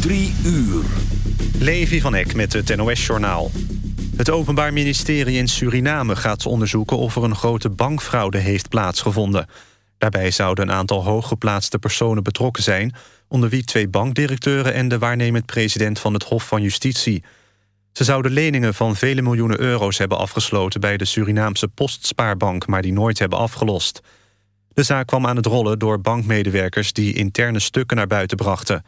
Drie uur. Levi van Eck met het NOS-journaal. Het Openbaar Ministerie in Suriname gaat onderzoeken... of er een grote bankfraude heeft plaatsgevonden. Daarbij zouden een aantal hooggeplaatste personen betrokken zijn... onder wie twee bankdirecteuren en de waarnemend president van het Hof van Justitie. Ze zouden leningen van vele miljoenen euro's hebben afgesloten... bij de Surinaamse Postspaarbank, maar die nooit hebben afgelost. De zaak kwam aan het rollen door bankmedewerkers... die interne stukken naar buiten brachten...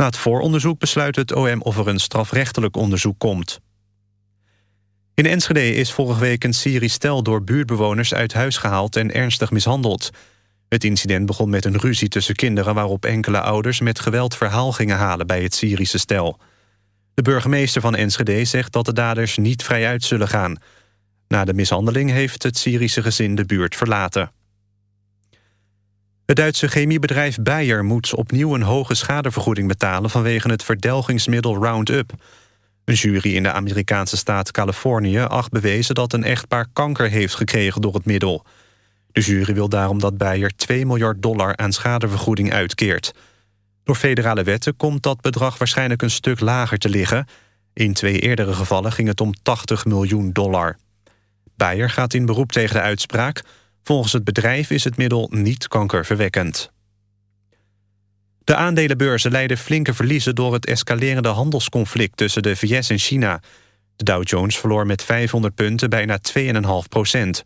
Na het vooronderzoek besluit het OM of er een strafrechtelijk onderzoek komt. In Enschede is vorige week een Syrisch stel door buurtbewoners uit huis gehaald en ernstig mishandeld. Het incident begon met een ruzie tussen kinderen waarop enkele ouders met geweld verhaal gingen halen bij het Syrische stel. De burgemeester van Enschede zegt dat de daders niet vrijuit zullen gaan. Na de mishandeling heeft het Syrische gezin de buurt verlaten. Het Duitse chemiebedrijf Bayer moet opnieuw een hoge schadevergoeding betalen... vanwege het verdelgingsmiddel Roundup. Een jury in de Amerikaanse staat Californië acht bewezen... dat een echtpaar kanker heeft gekregen door het middel. De jury wil daarom dat Bayer 2 miljard dollar aan schadevergoeding uitkeert. Door federale wetten komt dat bedrag waarschijnlijk een stuk lager te liggen. In twee eerdere gevallen ging het om 80 miljoen dollar. Bayer gaat in beroep tegen de uitspraak... Volgens het bedrijf is het middel niet kankerverwekkend. De aandelenbeurzen leiden flinke verliezen... door het escalerende handelsconflict tussen de VS en China. De Dow Jones verloor met 500 punten bijna 2,5 procent.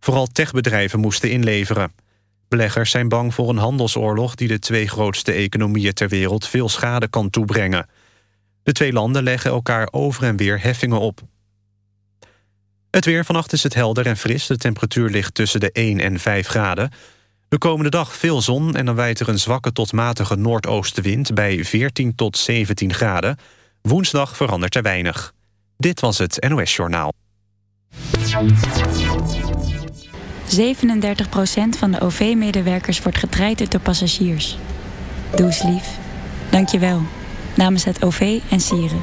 Vooral techbedrijven moesten inleveren. Beleggers zijn bang voor een handelsoorlog... die de twee grootste economieën ter wereld veel schade kan toebrengen. De twee landen leggen elkaar over en weer heffingen op. Het weer vannacht is het helder en fris. De temperatuur ligt tussen de 1 en 5 graden. De komende dag veel zon en dan wijt er een zwakke tot matige noordoostenwind... bij 14 tot 17 graden. Woensdag verandert er weinig. Dit was het NOS Journaal. 37% van de OV-medewerkers wordt getraind door passagiers. Doe eens lief. Dank je wel. Namens het OV en Sieren.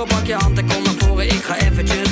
horen, pak je hand en kom naar voren. Ik ga eventjes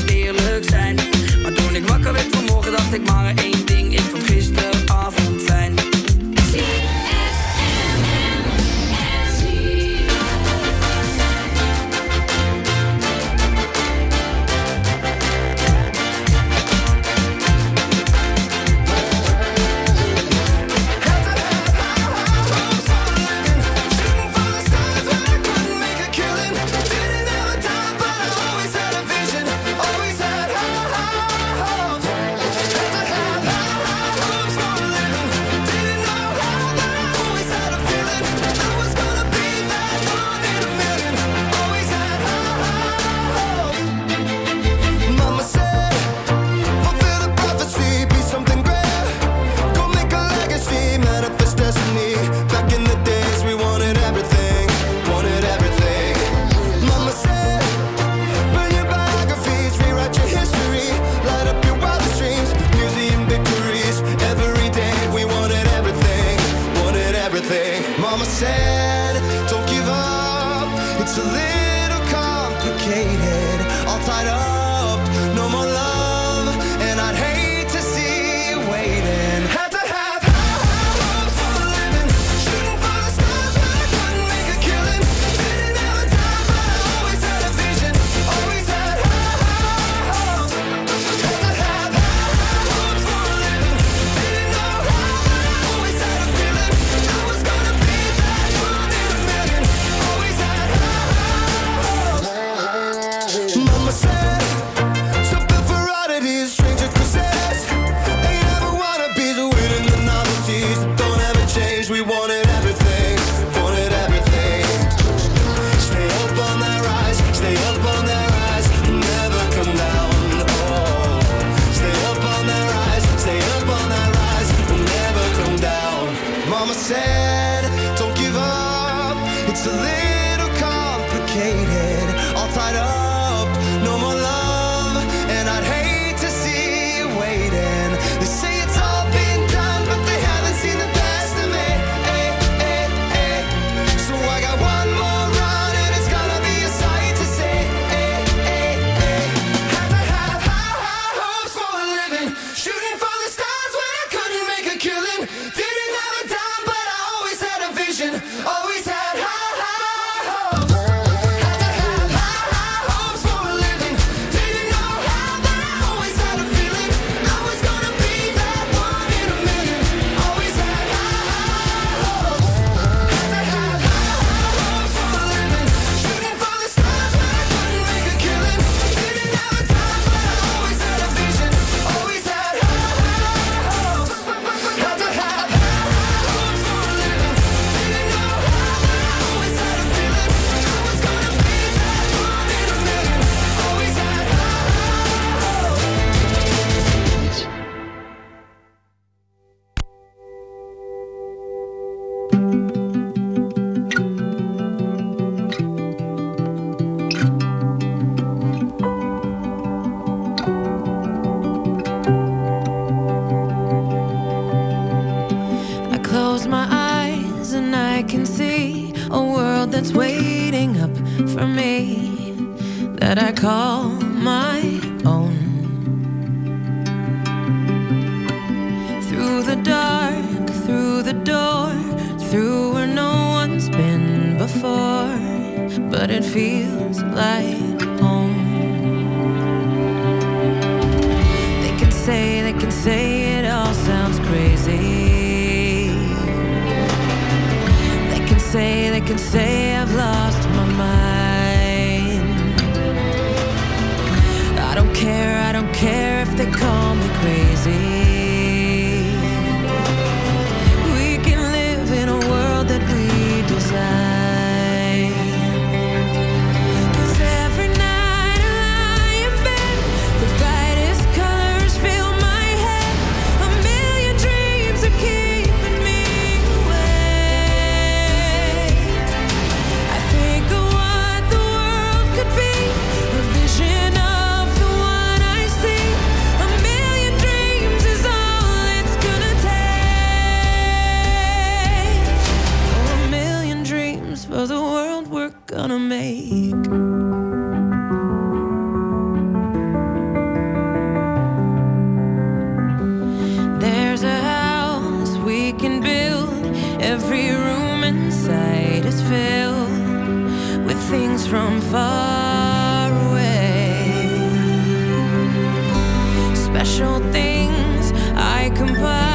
special things I compile.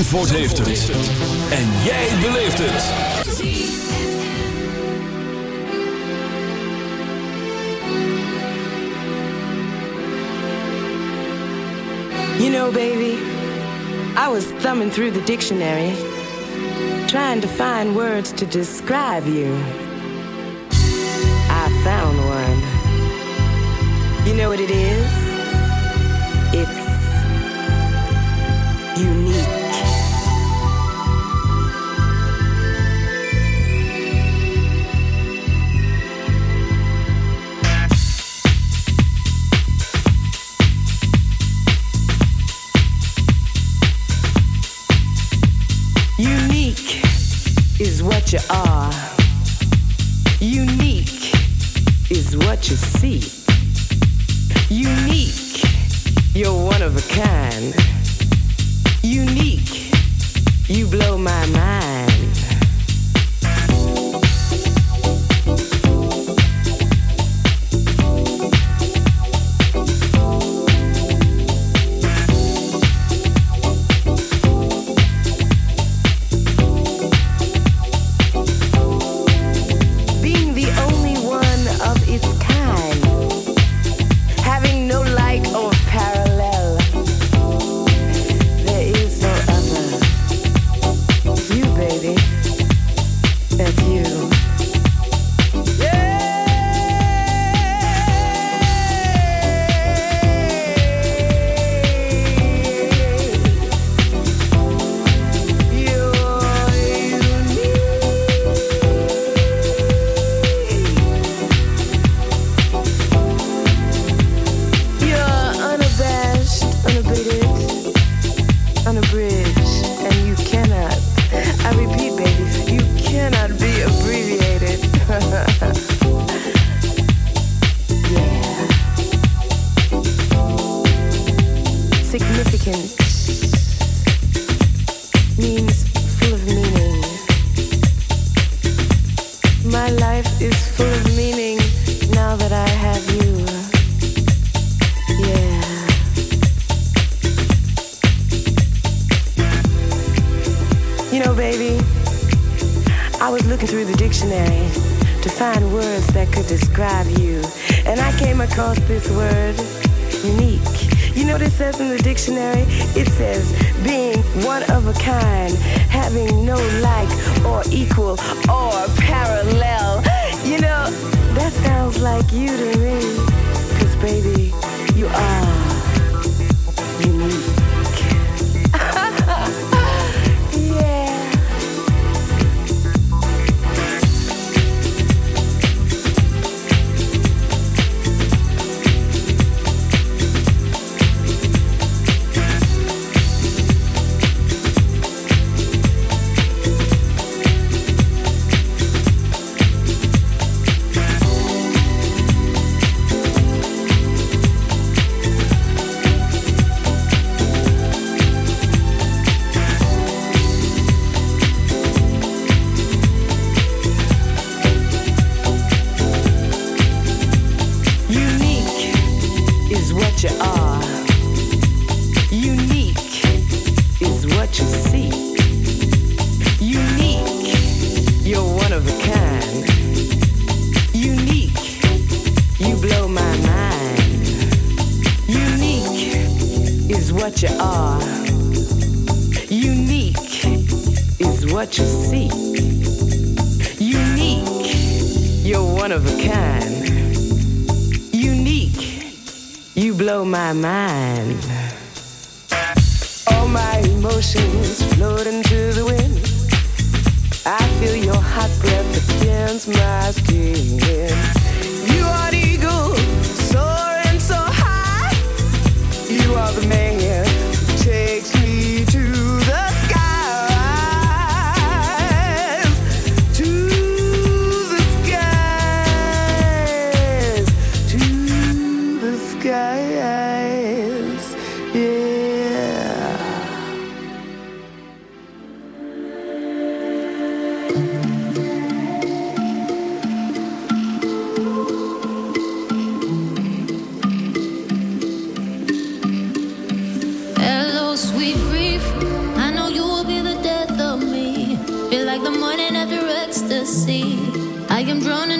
Zandvoort heeft het. En jij beleeft het. You know, baby, I was thumbing through the dictionary, trying to find words to describe you. I found one. You know what it is? sea. I am drawn in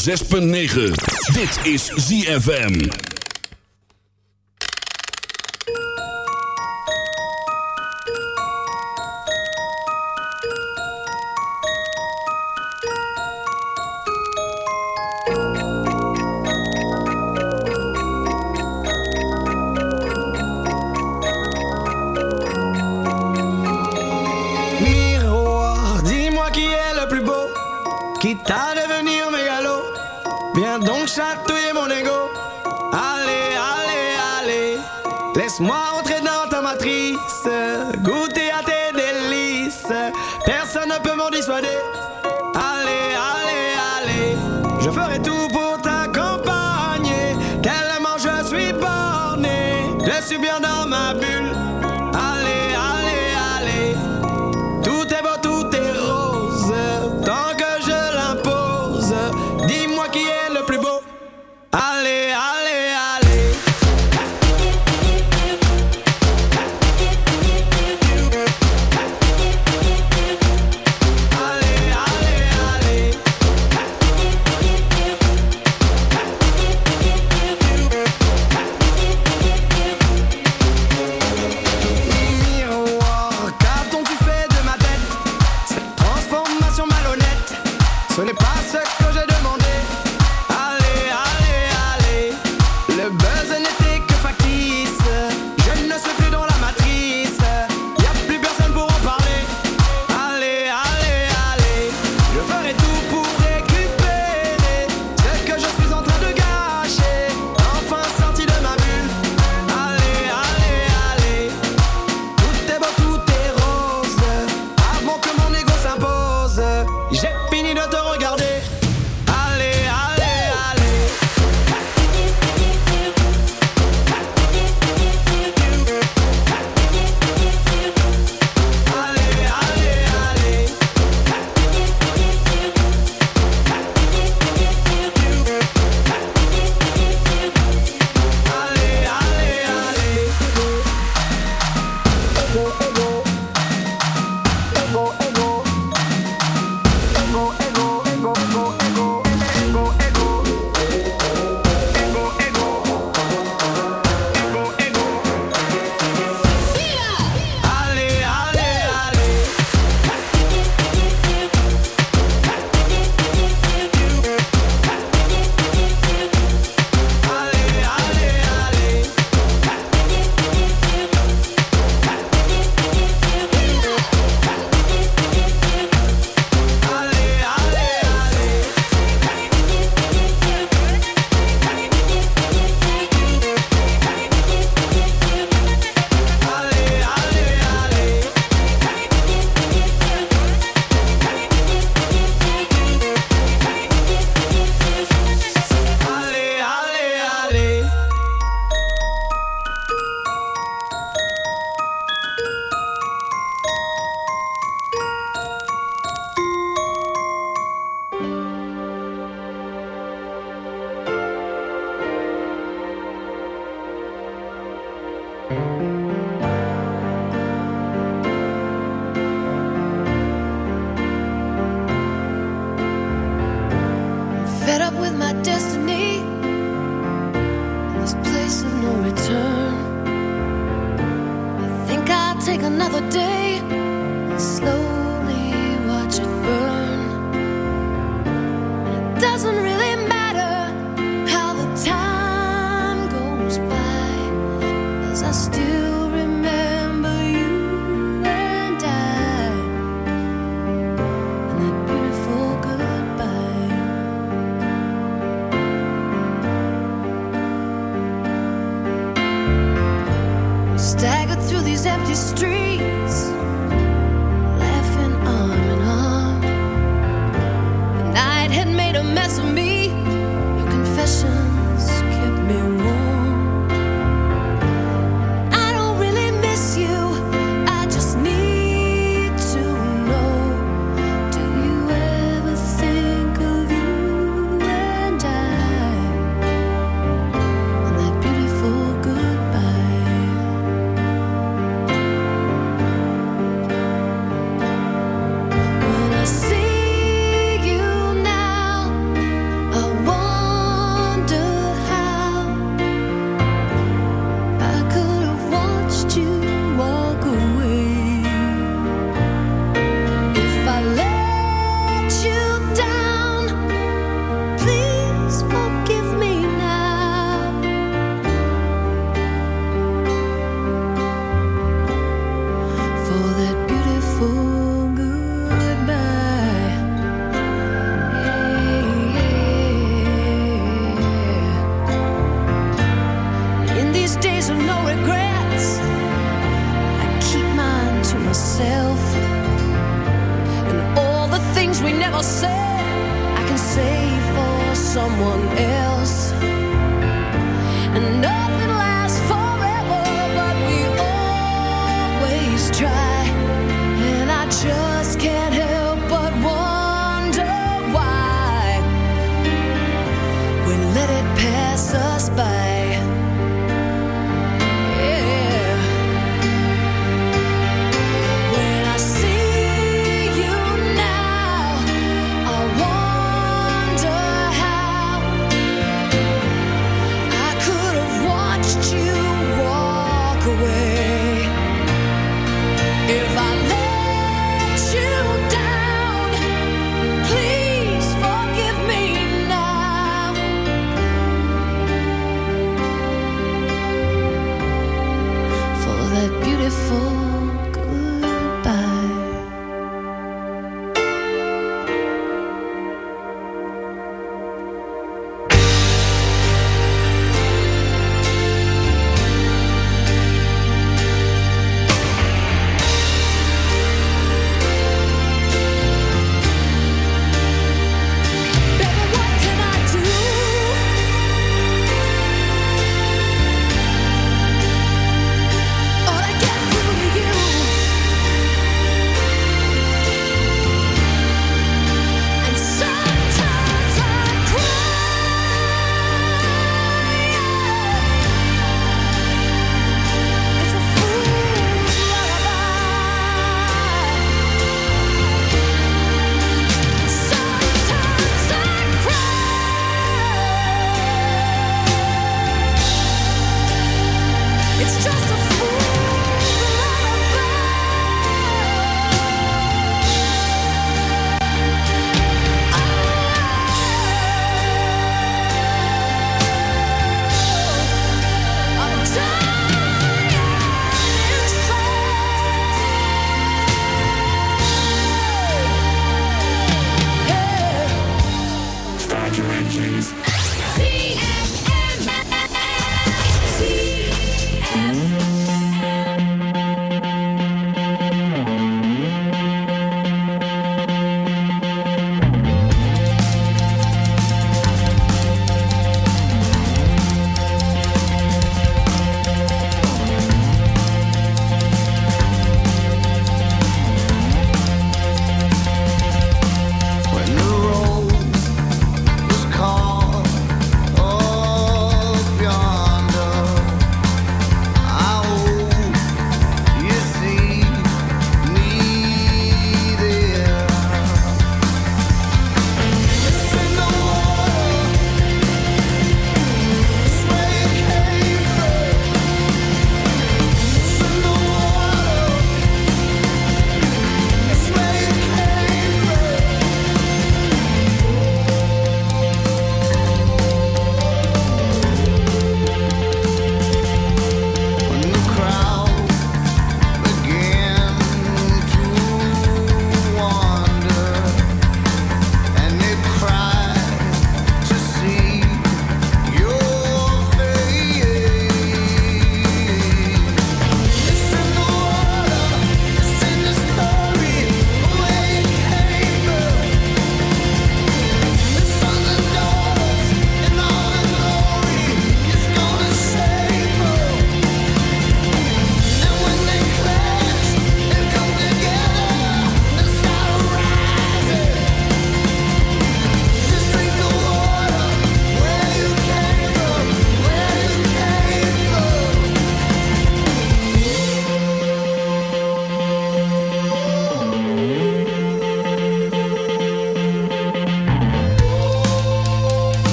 106.9. Dit is ZFM.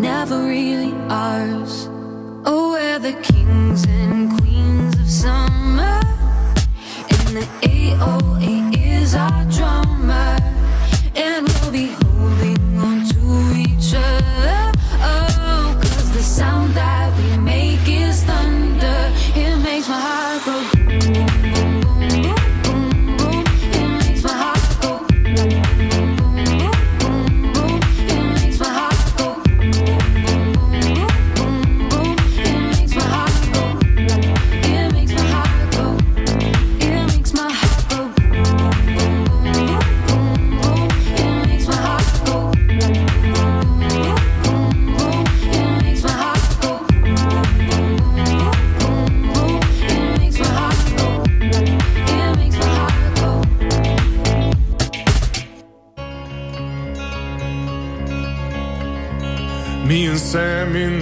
never really ours. Oh, we're the kings and queens of summer, and the 808 is our drummer.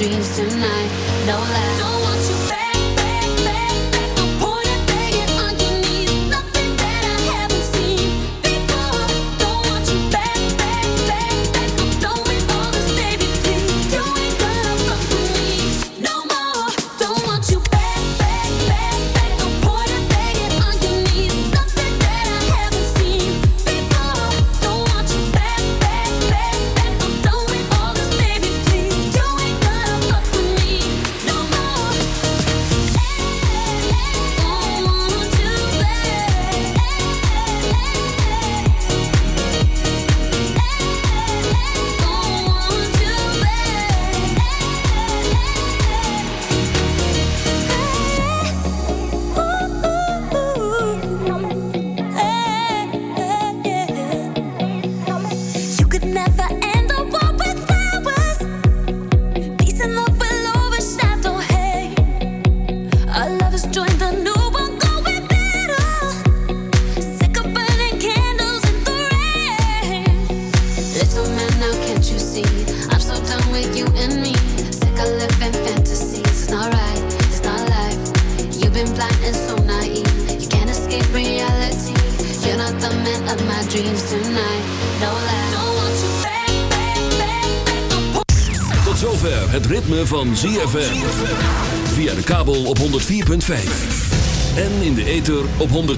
dreams tonight. No lie. Don't